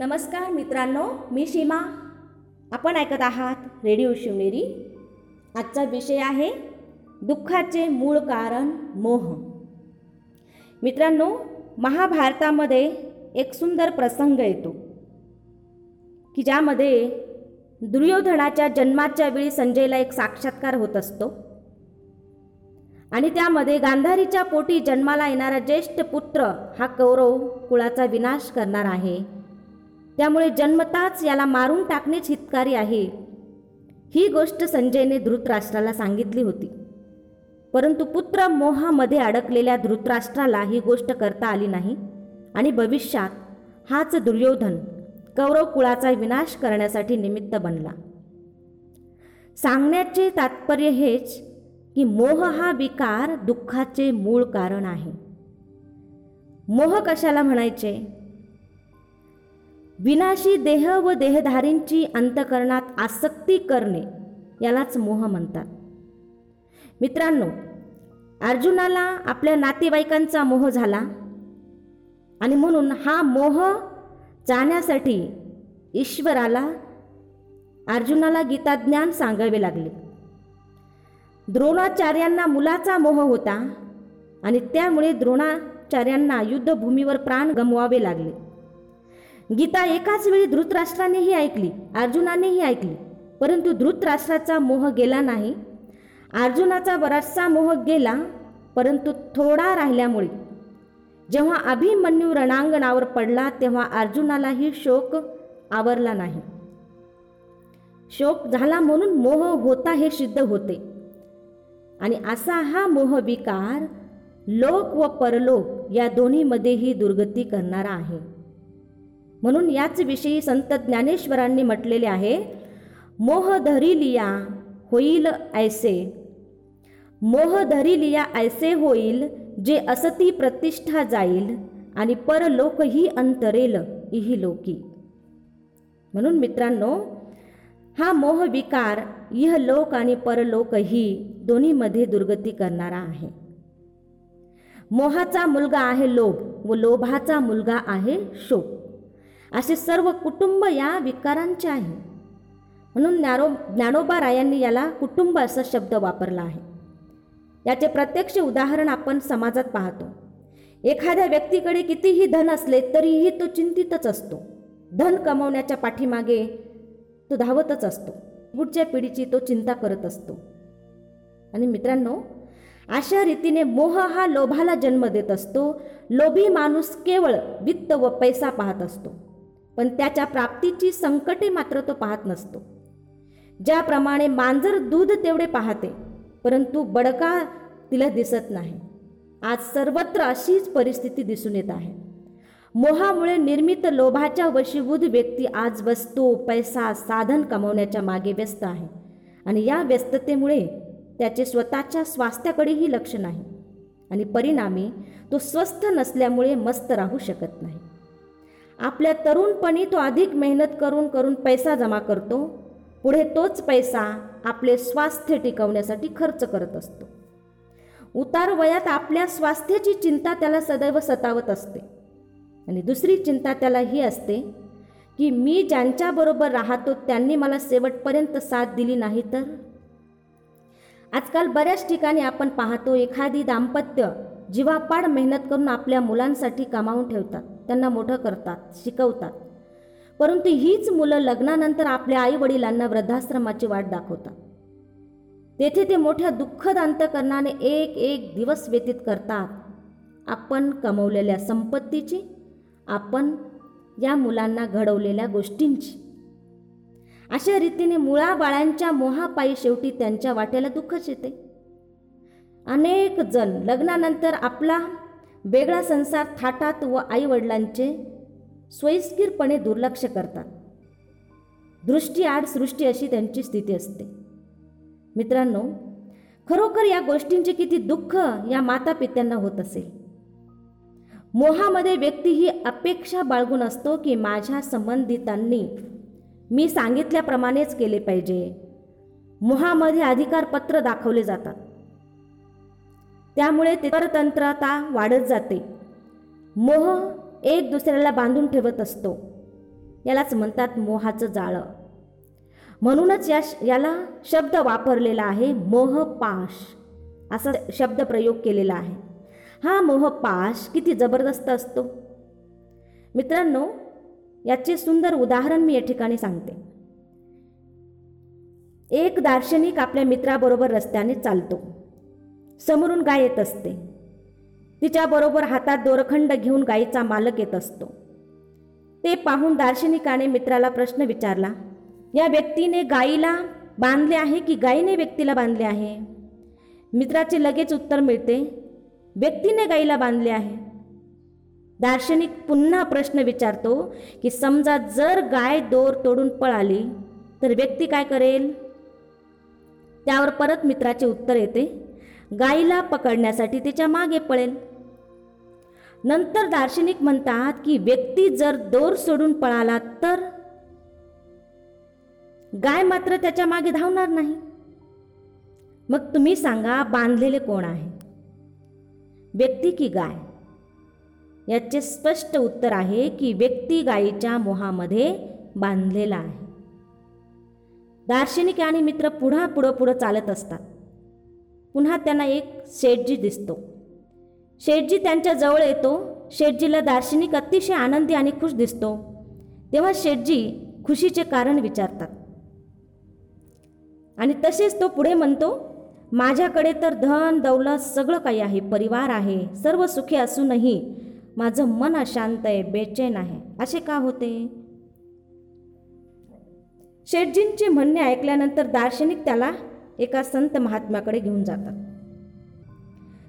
नमस्कार मित्रांनो मी सीमा आपण ऐकत आहात रेडिओ शिवनेरी. आजचा विषय आहे दुःखाचे मूळ कारण मोह. मित्रांनो महाभारतामध्ये एक सुंदर प्रसंग येतो की ज्यामध्ये दुर्योधनाच्या जन्माच्या वेळी संजयला एक साक्षात्कार होत असतो. आणि त्यामध्ये गांधारीच्या पोटी जन्माला येणारा ज्येष्ठ पुत्र हा कौरव कुळाचा विनाश करणार आहे. त्यामुळे जन्मताच याला मारून टाकणेच हितकारी आहे. ही गोष्ट संजयने धृतराष्ट्राला सांगितली होती. परंतु पुत्र मोहामध्ये अडकलेल्या धृतराष्ट्राला ही गोष्ट करता आली नाही आणि भविष्यात हाच दुर्योधन कौरव कुळाचा विनाश करण्यासाठी निमित्त बनला. सांगण्याचे तात्पर्य हेच की मोह हा विकार दुःखाचे मूळ कारण आहे. मोह कशाला म्हणायचे? विनाशी देह व देहधारींची अंतकरणात आसक्ती करणे यालाच मोह म्हणतात. मित्रांनो अर्जुनाला आपल्या नातेवाईकांचा मोह झाला आणि म्हणून हा मोह जाण्यासाठी ईश्वराला अर्जुनाला गीताज्ञान सांगावे लागले. द्रोणाचार्यांना मुलाचा मोह होता आणि त्यामुळे द्रोणाचार्यांना युद्धभूमीवर प्राण गमवावे लागले. गीता एकाच वेळी धृतराष्ट्रानेही ऐकली अर्जुनानेही ऐकली. परंतु धृतराष्ट्राचा मोह गेला नाही. अर्जुनाचा बराचसा मोह गेला परंतु थोडा राहिल्यामुळे. जेव्हा अभिमन्यू रणांगणावर पडला तेव्हा अर्जुनालाही शोक आवरला नाही. शोक झाला म्हणून मोह होता हे सिद्ध होते. आणि असा हा मोह विकार लोक व परलोक या दोन्हीमध्येही दुर्गती करणारा आहे. म्हणून याच विषयी संत ज्ञानेश्वरांनी म्हटलेले आहे मोह धरी लिया होईल ऐसे. मोह धरी लिया ऐसे होईल जे असती प्रतिष्ठा जाईल आणि परलोकही अंतरेल इही लोकी. म्हणून मित्रांनो हा मोह विकार इहलोक आणि परलोकही दोन्हीमध्ये दुर्गती करणारा आहे. मोहाचा मुलगा आहे लोभ व लोभाचा मुलगा आहे शोक. असे सर्व कुटुंब या विकारांचे आहे. म्हणून ज्ञानो ज्ञानोबा रायांनी याला कुटुंब असा शब्द वापरला आहे. याचे प्रत्यक्ष उदाहरण आपण समाजात पाहतो. एखाद्या व्यक्तीकडे कितीही धन असले तरीही तो चिंतितच असतो. धन कमवण्याच्या पाठीमागे तो धावतच असतो. पुढच्या पिढीची तो चिंता करत असतो. आणि मित्रांनो अशा रीतीने मोह हा लोभाला जन्म देत असतो. लोभी माणूस केवळ वित्त व पैसा पाहत असतो. पण त्याच्या प्राप्तीची संकटे मात्र तो पाहत नसतो. ज्याप्रमाणे मांजर दूध तेवढे पाहते परंतु बडका तिला दिसत नाही. आज सर्वत्र अशीच परिस्थिती दिसून येत आहे. मोहामुळे निर्मित लोभाच्या वशीभूत व्यक्ती आज वस्तू पैसा साधन कमवण्याच्या मागे व्यस्त आहे आणि या व्यस्ततेमुळे त्याचे स्वतःच्या स्वास्थ्याकडेही लक्ष नाही आणि परिणामी तो स्वस्थ नसल्यामुळे मस्त राहू शकत नाही. आपल्या तरुणपणी तो अधिक मेहनत करून करून पैसा जमा करतो पुढे तोच पैसा आपले स्वास्थ्य टिकवण्यासाठी खर्च करत असतो. उतार वयात आपल्या स्वास्थ्याची चिंता त्याला सदैव सतावत असते. आणि दुसरी चिंता त्याला ही असते की मी ज्यांच्याबरोबर राहतो त्यांनी मला शेवटपर्यंत साथ दिली नाही तर? आजकाल बऱ्याच ठिकाणी आपण पाहतो एखादी दाम्पत्य जीवापाड मेहनत करून आपल्या मुलांसाठी कमावून ठेवतात. त्यांना मोठं करतात शिकवतात. परंतु हीच मुलं लग्नानंतर आपल्या आई वडिलांना वृद्धाश्रमाची वाट दाखवतात. तेथे ते मोठ्या दुःखद अंतकरणाने एक एक दिवस व्यतीत करतात. आपण कमवलेल्या संपत्तीची आपण या मुलांना घडवलेल्या गोष्टींची. अशा रीतीने मुळाबाळांच्या मोहापायी शेवटी त्यांच्या वाट्याला दुःखच येते. अनेक जण लग्नानंतर आपला वेगळा संसार थाटात व आईवडिलांचे सोयीस्कीरपणे दुर्लक्ष करतात. दृष्टी आड सृष्टी अशी त्यांची स्थिती असते. मित्रांनो खरोखर या गोष्टींचे किती दुःख या मातापित्यांना होत असेल. मोहामध्ये व्यक्ती ही अपेक्षा बाळगून असतो की माझ्या संबंधितांनी मी सांगितल्याप्रमाणेच केले पाहिजे. मोहामध्ये अधिकारपत्र दाखवले जातात. त्यामुळे ते परतंत्रता वाढत जाते. मोह एक दुसऱ्याला बांधून ठेवत असतो. यालाच म्हणतात मोहाचं जाळं. म्हणूनच या याला शब्द वापरलेला आहे मोहपाश. असा शब्द प्रयोग केलेला आहे. हा मोहपाश किती जबरदस्त असतो? मित्रांनो याचे सुंदर उदाहरण मी या ठिकाणी सांगते. एक दार्शनिक आपल्या मित्राबरोबर रस्त्याने चालतो. समोरून गाय येत असते. तिच्याबरोबर हातात दोरखंड घेऊन गायीचा मालक येत असतो. ते पाहून दार्शनिकाने मित्राला प्रश्न विचारला या व्यक्तीने गायीला बांधले आहे की गायीने व्यक्तीला बांधले आहे? मित्राचे लगेच उत्तर मिळते व्यक्तीने गायीला बांधले आहे. दार्शनिक पुन्हा प्रश्न विचारतो की समजा जर गाय दोर तोडून पळाली तर व्यक्ती काय करेल? त्यावर परत मित्राचे उत्तर येते गायीला पकडण्यासाठी तिच्यामागे पळेल. नंतर दार्शनिक म्हणतात की व्यक्ती जर दोर सोडून पळाला तर? गाय मात्र त्याच्यामागे धावणार नाही. मग तुम्ही सांगा बांधलेले कोण आहे? व्यक्ती की गाय? याचे स्पष्ट उत्तर आहे की व्यक्ती गायीच्या मोहामध्ये बांधलेला आहे. दार्शनिक आणि मित्र पुढा पुढं पुढं चालत असतात. पुन्हा त्यांना एक शेठजी दिसतो. शेठजी त्यांच्या जवळ येतो. शेठजीला दार्शनिक अतिशय आनंदी आणि खुश दिसतो. तेव्हा शेठजी खुशीचे कारण विचारतात. आणि तसेच तो पुढे म्हणतो माझ्याकडे तर धन दौलत सगळं काही आहे. परिवार आहे. सर्व सुखी असूनही माझं मन अशांत आहे. बेचैन आहे. असे का होते? शेठजींचे म्हणणे ऐकल्यानंतर दार्शनिक त्याला एका संत महात्म्याकडे घेऊन जातात.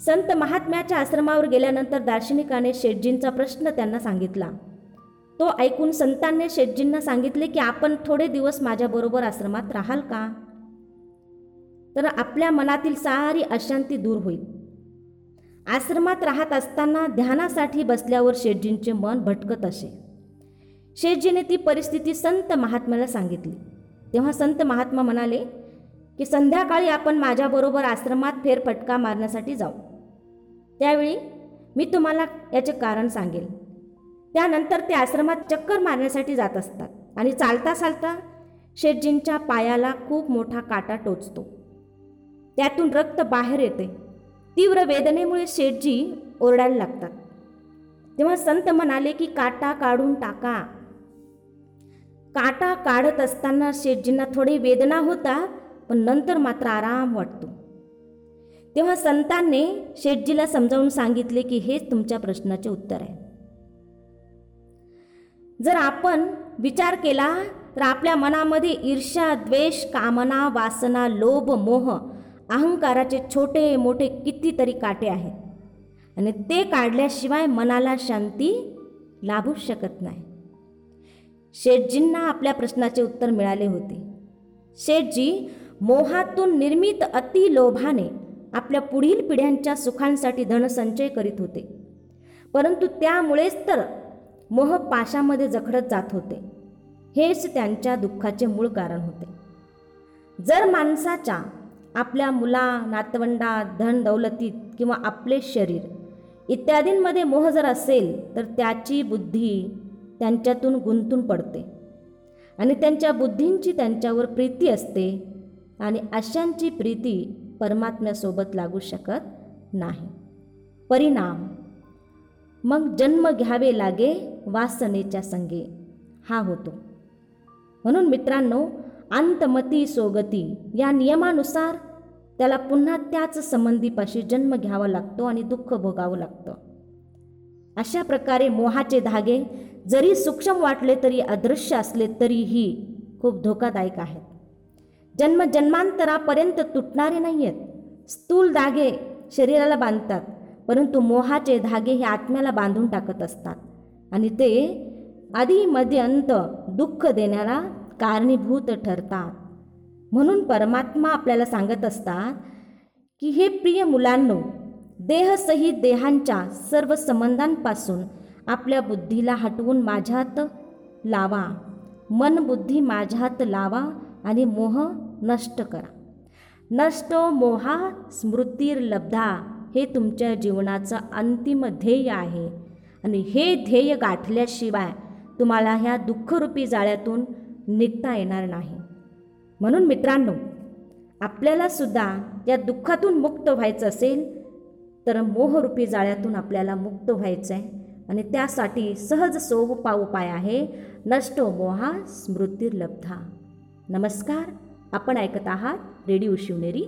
संत महात्म्याच्या आश्रमावर गेल्यानंतर दार्शनिकाने शेटजींचा प्रश्न त्यांना सांगितला. तो ऐकून संतांनी शेटजींना सांगितले की आपण थोडे दिवस माझ्याबरोबर आश्रमात राहाल का? तर आपल्या मनातील सारी अशांती दूर होईल. आश्रमात राहत असताना ध्यानासाठी बसल्यावर शेटजींचे मन भटकत असे. शेटजीने ती परिस्थिती संत महात्म्याला सांगितली. तेव्हा संत महात्मा म्हणाले की संध्याकाळी आपण माझ्याबरोबर आश्रमात फेरफटका मारण्यासाठी जाऊ. त्यावेळी मी तुम्हाला याचे कारण सांगेल. त्यानंतर ते आश्रमात चक्कर मारण्यासाठी जात असतात आणि चालता चालता शेटजींच्या पायाला खूप मोठा काटा टोचतो. त्यातून रक्त बाहेर येते. तीव्र वेदनेमुळे शेटजी ओरडायला लागतात. तेव्हा संत म्हणाले की काटा काढून टाका. काटा काढत असताना शेटजींना थोडी वेदना होता पण नंतर मात्र आराम वाटतो. तेव्हा संतांनी शेठजीला समजावून सांगितले की हेच तुमच्या प्रश्नाचे उत्तर आहे. जर आपण विचार केला तर आपल्या मनामध्ये ईर्ष्या द्वेष कामना वासना लोभ मोह अहंकाराचे छोटे मोठे कितीतरी काटे आहेत. आणि ते काढल्याशिवाय मनाला शांती लाभूच शकत नाही. शेठजींना आपल्या प्रश्नाचे उत्तर मिळाले होते. शेठजी मोहातून निर्मित अतिलोभाने आपल्या पुढील पिढ्यांच्या सुखांसाठी धनसंचय करीत होते. परंतु त्यामुळेच तर मोह पाशामध्ये जखडत जात होते. हेच त्यांच्या दुःखाचे मूळ कारण होते. जर माणसाच्या आपल्या मुला नातवंडा धन दौलतीत किंवा आपले शरीर इत्यादींमध्ये मोह जर असेल तर त्याची बुद्धी त्यांच्यातून गुंतून पडते. आणि त्यांच्या बुद्धींची त्यांच्यावर प्रीती असते आणि अशांची प्रीती परमात्म्यासोबत लागू शकत नाही. परिणाम. मग जन्म घ्यावे लागे वासनेच्या संगे. हा होतो. म्हणून मित्रांनो अंतमती सोगती या नियमानुसार त्याला पुन्हा त्याच संबंधीपाशी जन्म घ्यावा लागतो आणि दुःख भोगावं लागतं. अशा प्रकारे मोहाचे धागे जरी सूक्ष्म वाटले तरी अदृश्य असले तरीही खूप धोकादायक आहेत. जन्म जन्मांतरापर्यंत तुटणारे नाही आहेत स्थूल धागे शरीराला बांधतात परंतु मोहाचे धागे हे आत्म्याला बांधून टाकत असतात. आणि ते आधी मध्ये अंत दुःख देण्याला कारणीभूत ठरतात. म्हणून परमात्मा आपल्याला सांगत असतात की हे प्रिय मुलांनो देहसहित देहांच्या सर्व संबंधांपासून आपल्या बुद्धीला हटवून माझ्यात लावा. मन बुद्धी माझ्यात लावा. आणि मोह नष्ट करा. नष्टो मोहा स्मृतीर्लब्धा हे तुमच्या जीवनाचं अंतिम ध्येय आहे. आणि हे ध्येय गाठल्याशिवाय तुम्हाला ह्या दुःखरूपी जाळ्यातून निघता येणार नाही. म्हणून मित्रांनो आपल्याला सुद्धा या दुःखातून मुक्त व्हायचं असेल तर मोहरूपी जाळ्यातून आपल्याला मुक्त व्हायचं आहे आणि त्यासाठी सहज सोपा उपाय आहे नष्टो मोहा स्मृतिर्लब्धा नमस्कार आपण ऐकत आहात रेडिओ शिवनेरी.